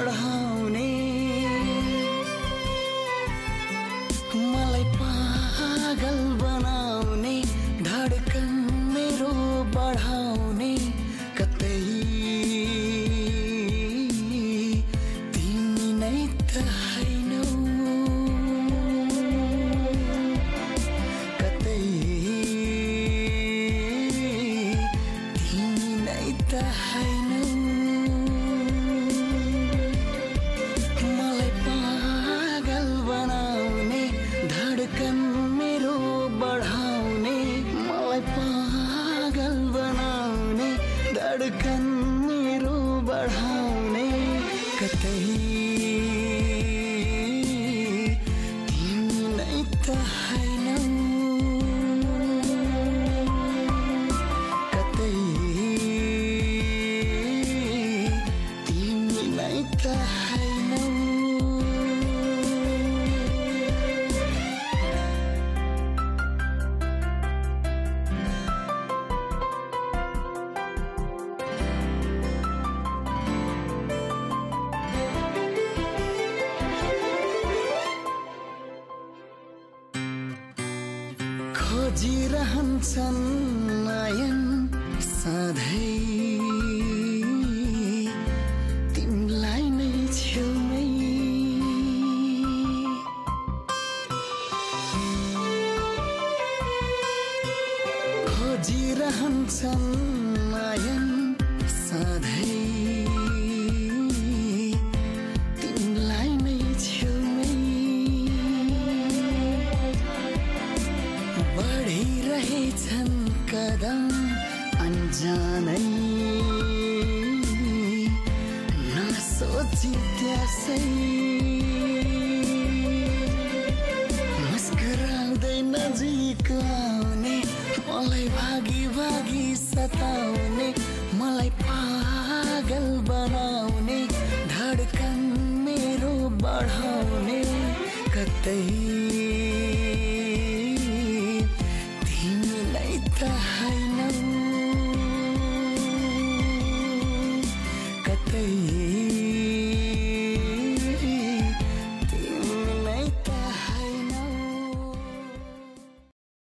चढाउने। मलाई पागल बनाउने धडकन मेरो बढाउने कतै। तिमी नै त धडकन मेरो बढाउने कतै तिमी त हैनौ कतै तिमी त है खोजिरहन्छन् नयन सधैँ। तिमीलाई नै छेउमै। खोजिरहन्छन् बढिरहेछन् कदम अन्जानै। नसोची त्यसै मुस्कुराउँदै नजिक आउने मलाई भागी भागी सताउने मलाई पागल बनाउने धडकन मेरो बढाउने कतै